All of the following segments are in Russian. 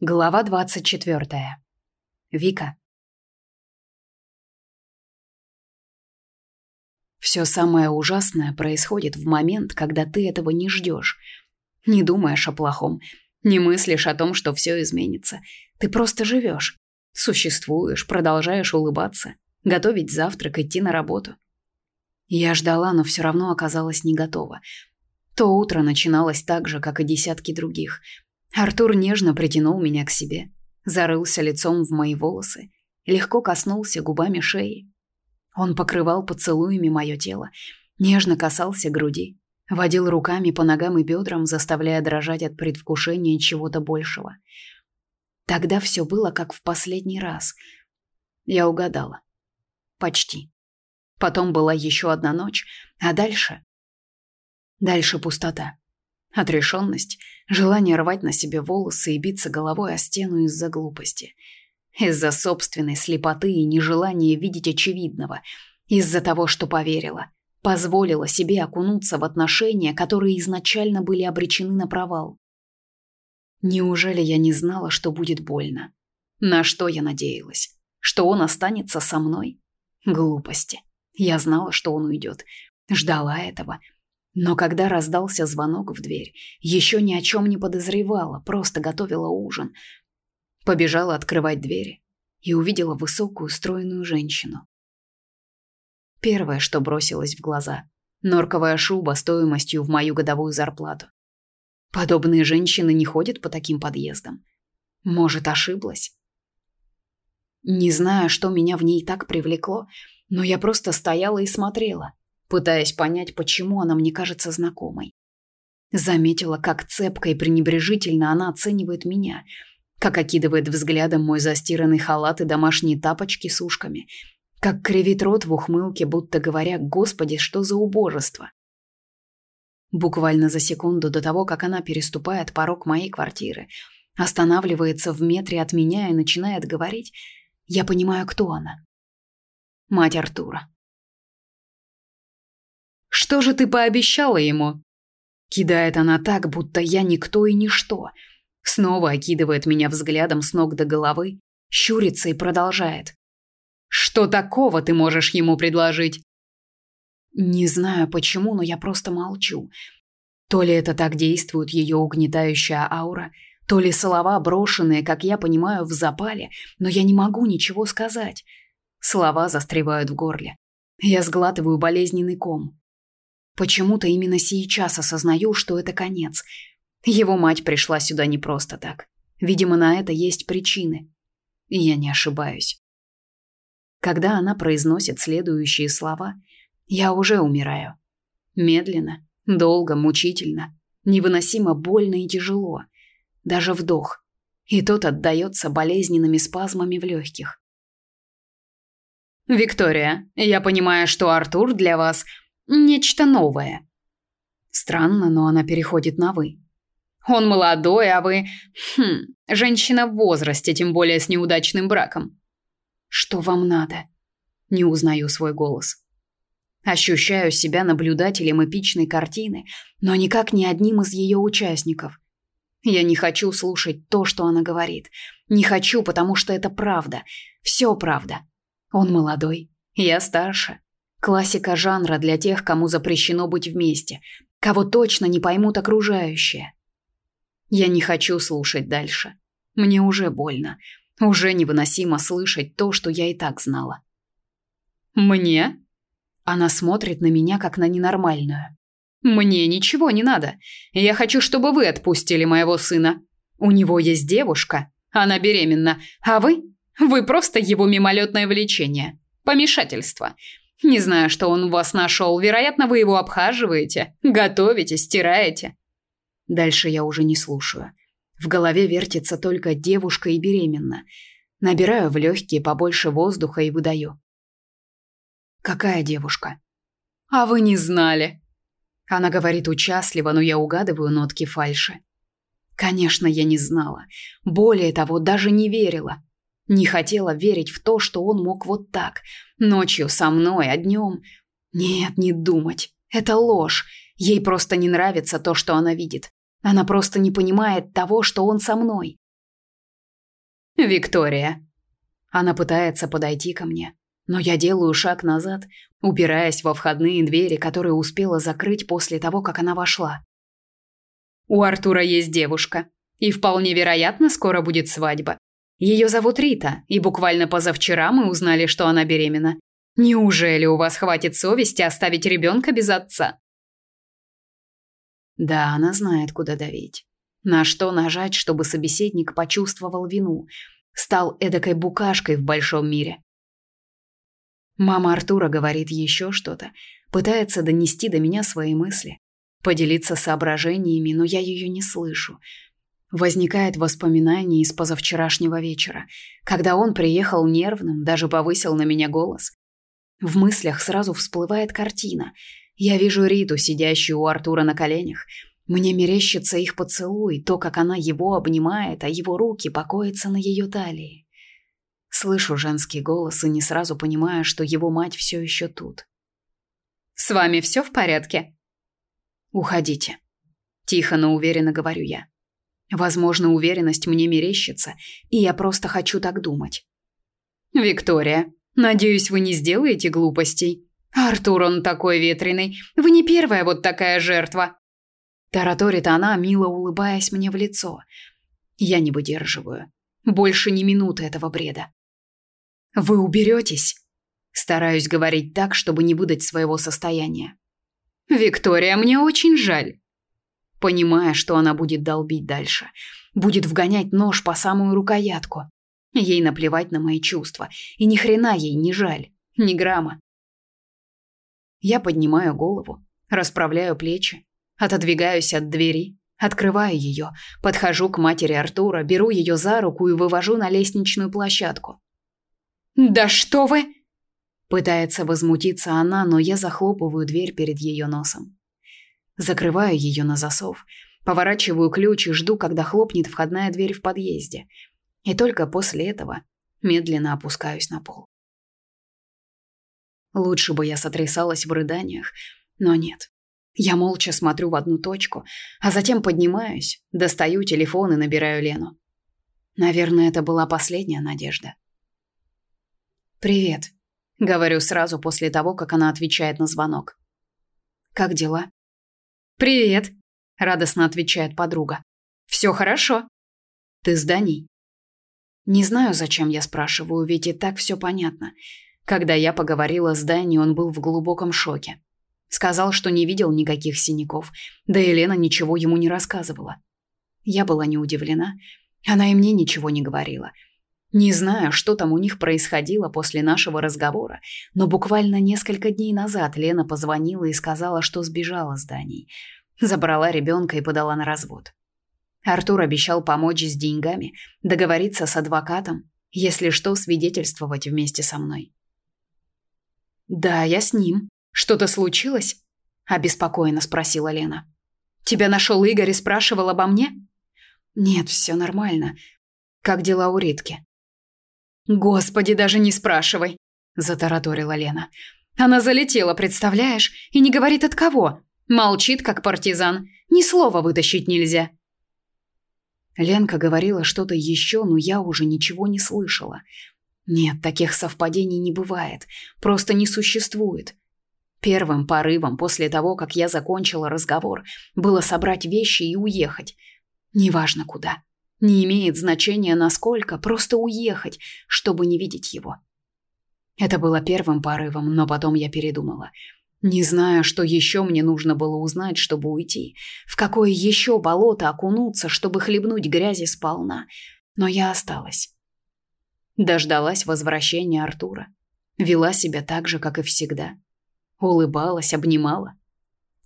Глава 24. Вика. Все самое ужасное происходит в момент, когда ты этого не ждешь. Не думаешь о плохом, не мыслишь о том, что все изменится. Ты просто живешь, существуешь, продолжаешь улыбаться, готовить завтрак, идти на работу. Я ждала, но все равно оказалась не готова. То утро начиналось так же, как и десятки других – Артур нежно притянул меня к себе, зарылся лицом в мои волосы, легко коснулся губами шеи. Он покрывал поцелуями мое тело, нежно касался груди, водил руками по ногам и бедрам, заставляя дрожать от предвкушения чего-то большего. Тогда все было как в последний раз. Я угадала. Почти. Потом была еще одна ночь, а дальше... Дальше пустота. Отрешенность, желание рвать на себе волосы и биться головой о стену из-за глупости. Из-за собственной слепоты и нежелания видеть очевидного. Из-за того, что поверила. Позволила себе окунуться в отношения, которые изначально были обречены на провал. Неужели я не знала, что будет больно? На что я надеялась? Что он останется со мной? Глупости. Я знала, что он уйдет. Ждала этого. Ждала но когда раздался звонок в дверь, еще ни о чем не подозревала, просто готовила ужин. Побежала открывать двери и увидела высокую, стройную женщину. Первое, что бросилось в глаза – норковая шуба стоимостью в мою годовую зарплату. Подобные женщины не ходят по таким подъездам. Может, ошиблась? Не знаю, что меня в ней так привлекло, но я просто стояла и смотрела пытаясь понять, почему она мне кажется знакомой. Заметила, как цепко и пренебрежительно она оценивает меня, как окидывает взглядом мой застиранный халат и домашние тапочки с ушками, как кривит рот в ухмылке, будто говоря «Господи, что за убожество!». Буквально за секунду до того, как она переступает порог моей квартиры, останавливается в метре от меня и начинает говорить, я понимаю, кто она. Мать Артура. Что же ты пообещала ему? Кидает она так, будто я никто и ничто. Снова окидывает меня взглядом с ног до головы, щурится и продолжает. Что такого ты можешь ему предложить? Не знаю почему, но я просто молчу. То ли это так действует ее угнетающая аура, то ли слова, брошенные, как я понимаю, в запале, но я не могу ничего сказать. Слова застревают в горле. Я сглатываю болезненный ком. Почему-то именно сейчас осознаю, что это конец. Его мать пришла сюда не просто так. Видимо, на это есть причины. И я не ошибаюсь. Когда она произносит следующие слова, я уже умираю. Медленно, долго, мучительно, невыносимо больно и тяжело. Даже вдох. И тот отдаётся болезненными спазмами в легких. «Виктория, я понимаю, что Артур для вас Нечто новое. Странно, но она переходит на «вы». Он молодой, а вы... Хм, женщина в возрасте, тем более с неудачным браком. Что вам надо? Не узнаю свой голос. Ощущаю себя наблюдателем эпичной картины, но никак не одним из ее участников. Я не хочу слушать то, что она говорит. Не хочу, потому что это правда. Все правда. Он молодой, я старше. Классика жанра для тех, кому запрещено быть вместе, кого точно не поймут окружающие. Я не хочу слушать дальше. Мне уже больно. Уже невыносимо слышать то, что я и так знала. Мне? Она смотрит на меня как на ненормальную. Мне ничего не надо. Я хочу, чтобы вы отпустили моего сына. У него есть девушка, она беременна, а вы вы просто его мимолетное влечение, помешательство. Не знаю, что он у вас нашел. Вероятно, вы его обхаживаете, готовите, стираете. Дальше я уже не слушаю. В голове вертится только девушка и беременна. Набираю в легкие побольше воздуха и выдаю. Какая девушка? А вы не знали? Она говорит участливо, но я угадываю нотки фальши. Конечно, я не знала. Более того, даже не верила. Не хотела верить в то, что он мог вот так. Ночью со мной, а днем... Нет, не думать. Это ложь. Ей просто не нравится то, что она видит. Она просто не понимает того, что он со мной. Виктория. Она пытается подойти ко мне, но я делаю шаг назад, упираясь во входные двери, которые успела закрыть после того, как она вошла. У Артура есть девушка, и вполне вероятно, скоро будет свадьба. Ее зовут Рита, и буквально позавчера мы узнали, что она беременна. Неужели у вас хватит совести оставить ребенка без отца? Да, она знает, куда давить. На что нажать, чтобы собеседник почувствовал вину, стал эдакой букашкой в большом мире. Мама Артура говорит еще что-то, пытается донести до меня свои мысли, поделиться соображениями, но я ее не слышу. Возникает воспоминание из позавчерашнего вечера, когда он приехал нервным, даже повысил на меня голос. В мыслях сразу всплывает картина. Я вижу Риту, сидящую у Артура на коленях. Мне мерещится их поцелуй, то, как она его обнимает, а его руки покоятся на ее талии. Слышу женский голос и не сразу понимаю, что его мать все еще тут. «С вами все в порядке?» «Уходите», — тихо, но уверенно говорю я. Возможно, уверенность мне мерещится, и я просто хочу так думать. Виктория, надеюсь, вы не сделаете глупостей. Артур, он такой ветреный. Вы не первая вот такая жертва. Тараторит она, мило улыбаясь мне в лицо. Я не выдерживаю. Больше ни минуты этого бреда. Вы уберетесь? Стараюсь говорить так, чтобы не выдать своего состояния. Виктория, мне очень жаль понимая, что она будет долбить дальше. Будет вгонять нож по самую рукоятку. Ей наплевать на мои чувства. И ни хрена ей не жаль. Ни грамма. Я поднимаю голову, расправляю плечи, отодвигаюсь от двери, открываю ее, подхожу к матери Артура, беру ее за руку и вывожу на лестничную площадку. «Да что вы!» Пытается возмутиться она, но я захлопываю дверь перед ее носом закрываю ее на засов, поворачиваю ключ и жду, когда хлопнет входная дверь в подъезде. И только после этого медленно опускаюсь на пол. Лучше бы я сотрясалась в рыданиях, но нет. Я молча смотрю в одну точку, а затем поднимаюсь, достаю телефон и набираю Лену. Наверное, это была последняя надежда. «Привет», — говорю сразу после того, как она отвечает на звонок. «Как дела?» «Привет!» – радостно отвечает подруга. «Все хорошо?» «Ты с Даней?» Не знаю, зачем я спрашиваю, ведь и так все понятно. Когда я поговорила с Даней, он был в глубоком шоке. Сказал, что не видел никаких синяков, да Елена ничего ему не рассказывала. Я была не удивлена. Она и мне ничего не говорила – не знаю, что там у них происходило после нашего разговора, но буквально несколько дней назад Лена позвонила и сказала, что сбежала с Даней. Забрала ребенка и подала на развод. Артур обещал помочь с деньгами, договориться с адвокатом, если что, свидетельствовать вместе со мной. «Да, я с ним. Что-то случилось?» – обеспокоенно спросила Лена. «Тебя нашел Игорь и спрашивал обо мне?» «Нет, все нормально. Как дела у Ритки?» «Господи, даже не спрашивай», – затараторила Лена. «Она залетела, представляешь, и не говорит от кого. Молчит, как партизан. Ни слова вытащить нельзя». Ленка говорила что-то еще, но я уже ничего не слышала. Нет, таких совпадений не бывает. Просто не существует. Первым порывом после того, как я закончила разговор, было собрать вещи и уехать. Неважно куда. Не имеет значения, насколько, просто уехать, чтобы не видеть его. Это было первым порывом, но потом я передумала. Не зная, что еще мне нужно было узнать, чтобы уйти, в какое еще болото окунуться, чтобы хлебнуть грязи сполна, но я осталась. Дождалась возвращения Артура. Вела себя так же, как и всегда. Улыбалась, обнимала.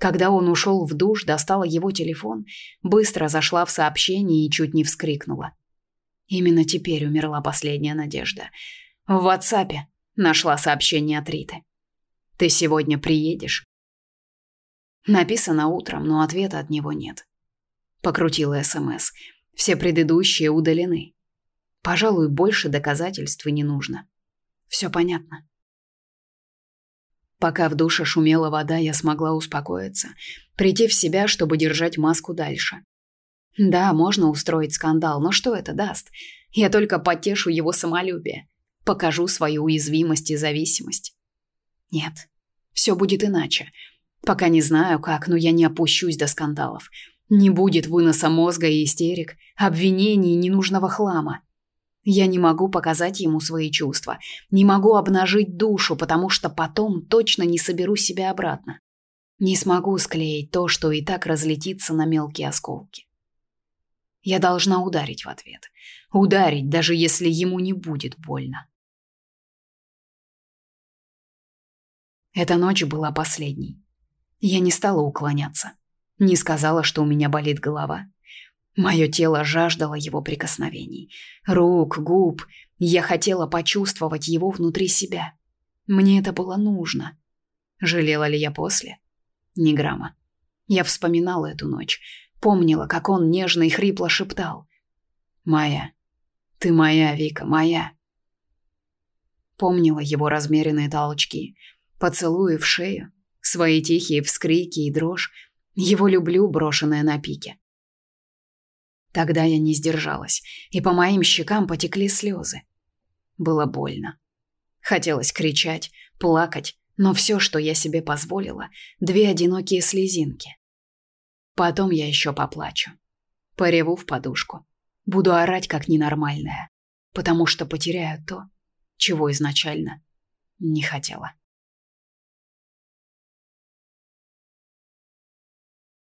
Когда он ушел в душ, достала его телефон, быстро зашла в сообщение и чуть не вскрикнула. Именно теперь умерла последняя надежда. В WhatsApp нашла сообщение от Риты. «Ты сегодня приедешь?» Написано утром, но ответа от него нет. Покрутила СМС. Эм Все предыдущие удалены. Пожалуй, больше доказательств и не нужно. Все понятно. Пока в душе шумела вода, я смогла успокоиться, прийти в себя, чтобы держать маску дальше. Да, можно устроить скандал, но что это даст? Я только потешу его самолюбие, покажу свою уязвимость и зависимость. Нет, все будет иначе. Пока не знаю как, но я не опущусь до скандалов. Не будет выноса мозга и истерик, обвинений и ненужного хлама. Я не могу показать ему свои чувства, не могу обнажить душу, потому что потом точно не соберу себя обратно. Не смогу склеить то, что и так разлетится на мелкие осколки. Я должна ударить в ответ. Ударить, даже если ему не будет больно. Эта ночь была последней. Я не стала уклоняться. Не сказала, что у меня болит голова. Мое тело жаждало его прикосновений. Рук, губ. Я хотела почувствовать его внутри себя. Мне это было нужно. Жалела ли я после? Ни грамма. Я вспоминала эту ночь. Помнила, как он нежно и хрипло шептал. «Моя. Ты моя, Вика, моя». Помнила его размеренные толчки, поцелуи в шею, свои тихие вскрики и дрожь, его люблю, брошенное на пике. Тогда я не сдержалась, и по моим щекам потекли слезы. Было больно. Хотелось кричать, плакать, но все, что я себе позволила, две одинокие слезинки. Потом я еще поплачу. Пореву в подушку. Буду орать как ненормальная, потому что потеряю то, чего изначально не хотела.